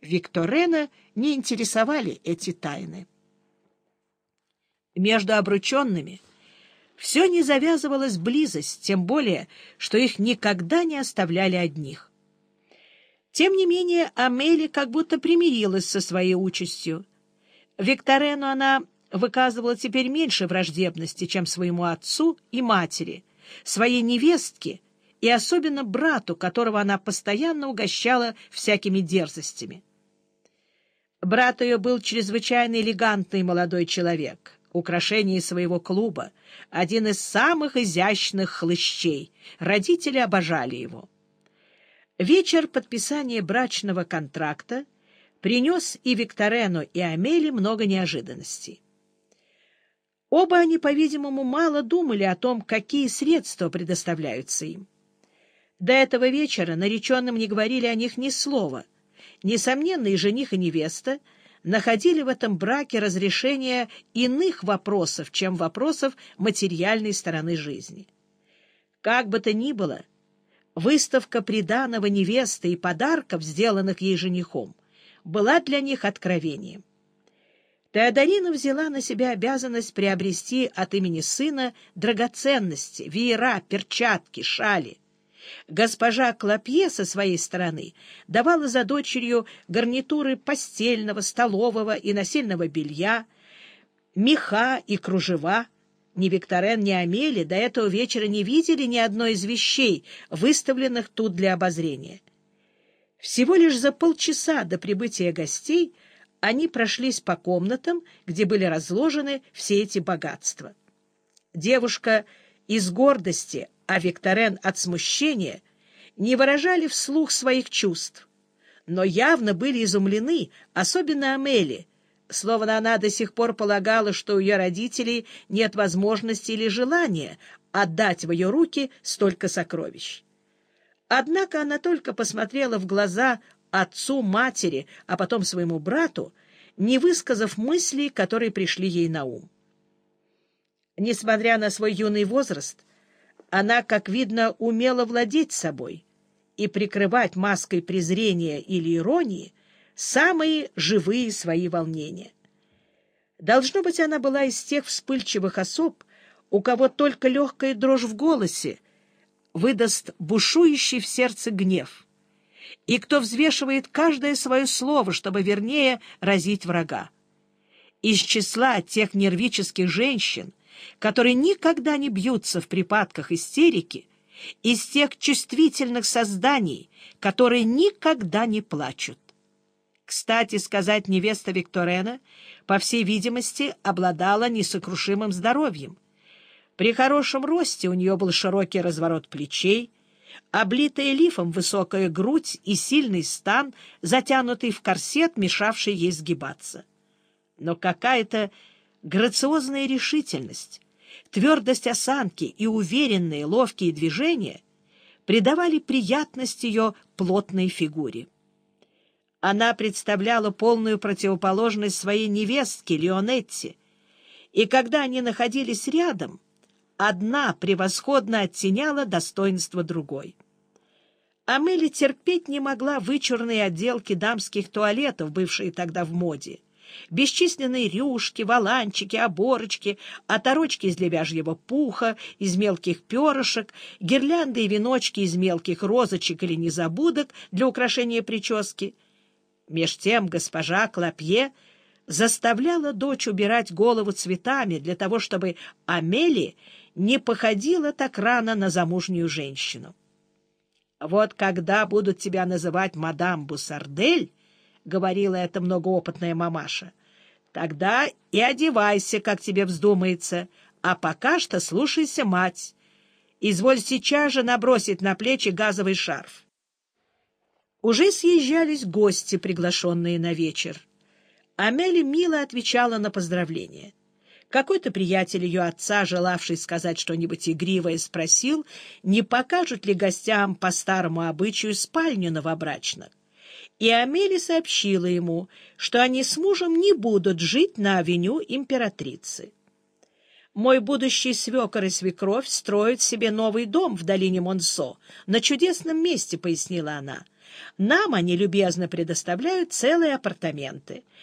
Викторена не интересовали эти тайны. Между обрученными все не завязывалась близость, тем более, что их никогда не оставляли одних. Тем не менее, Амели как будто примирилась со своей участью. Викторену она выказывала теперь меньше враждебности, чем своему отцу и матери, своей невестке и особенно брату, которого она постоянно угощала всякими дерзостями. Брат ее был чрезвычайно элегантный молодой человек, украшение своего клуба, один из самых изящных хлыщей. Родители обожали его. Вечер подписания брачного контракта принес и Викторену, и Амели много неожиданностей. Оба они, по-видимому, мало думали о том, какие средства предоставляются им. До этого вечера нареченным не говорили о них ни слова. Несомненно, и жених, и невеста находили в этом браке разрешение иных вопросов, чем вопросов материальной стороны жизни. Как бы то ни было, выставка приданого невесты и подарков, сделанных ей женихом, была для них откровением. Теодорина взяла на себя обязанность приобрести от имени сына драгоценности, веера, перчатки, шали. Госпожа Клопье со своей стороны давала за дочерью гарнитуры постельного, столового и насильного белья, меха и кружева. Ни Викторен, ни Амели до этого вечера не видели ни одной из вещей, выставленных тут для обозрения. Всего лишь за полчаса до прибытия гостей они прошлись по комнатам, где были разложены все эти богатства. Девушка из гордости а Викторен от смущения не выражали вслух своих чувств, но явно были изумлены, особенно Амели, словно она до сих пор полагала, что у ее родителей нет возможности или желания отдать в ее руки столько сокровищ. Однако она только посмотрела в глаза отцу, матери, а потом своему брату, не высказав мыслей, которые пришли ей на ум. Несмотря на свой юный возраст, она, как видно, умела владеть собой и прикрывать маской презрения или иронии самые живые свои волнения. Должно быть, она была из тех вспыльчивых особ, у кого только легкая дрожь в голосе выдаст бушующий в сердце гнев, и кто взвешивает каждое свое слово, чтобы вернее разить врага. Из числа тех нервических женщин, которые никогда не бьются в припадках истерики, из тех чувствительных созданий, которые никогда не плачут. Кстати сказать, невеста Викторена, по всей видимости, обладала несокрушимым здоровьем. При хорошем росте у нее был широкий разворот плечей, облитая лифом высокая грудь и сильный стан, затянутый в корсет, мешавший ей сгибаться. Но какая-то грациозная решительность, твердость осанки и уверенные ловкие движения придавали приятность ее плотной фигуре. Она представляла полную противоположность своей невестке Леонетте, и когда они находились рядом, одна превосходно оттеняла достоинство другой. Амели терпеть не могла вычурные отделки дамских туалетов, бывшие тогда в моде. Бесчисленные рюшки, валанчики, оборочки, оторочки из лебяжьего пуха, из мелких перышек, гирлянды и веночки из мелких розочек или незабудок для украшения прически. Меж тем госпожа Клопье заставляла дочь убирать голову цветами для того, чтобы Амели не походила так рано на замужнюю женщину. «Вот когда будут тебя называть мадам Бусардель, говорила эта многоопытная мамаша. Тогда и одевайся, как тебе вздумается, а пока что слушайся мать. Изволь сейчас же набросить на плечи газовый шарф. Уже съезжались гости, приглашенные на вечер. Амели мило отвечала на поздравления. Какой-то приятель ее отца, желавший сказать что-нибудь игривое, спросил, не покажут ли гостям по старому обычаю спальню новобрачных и Амели сообщила ему, что они с мужем не будут жить на авеню императрицы. «Мой будущий свекор и свекровь строят себе новый дом в долине Монсо, на чудесном месте», — пояснила она. Нам они любезно предоставляют целые апартаменты.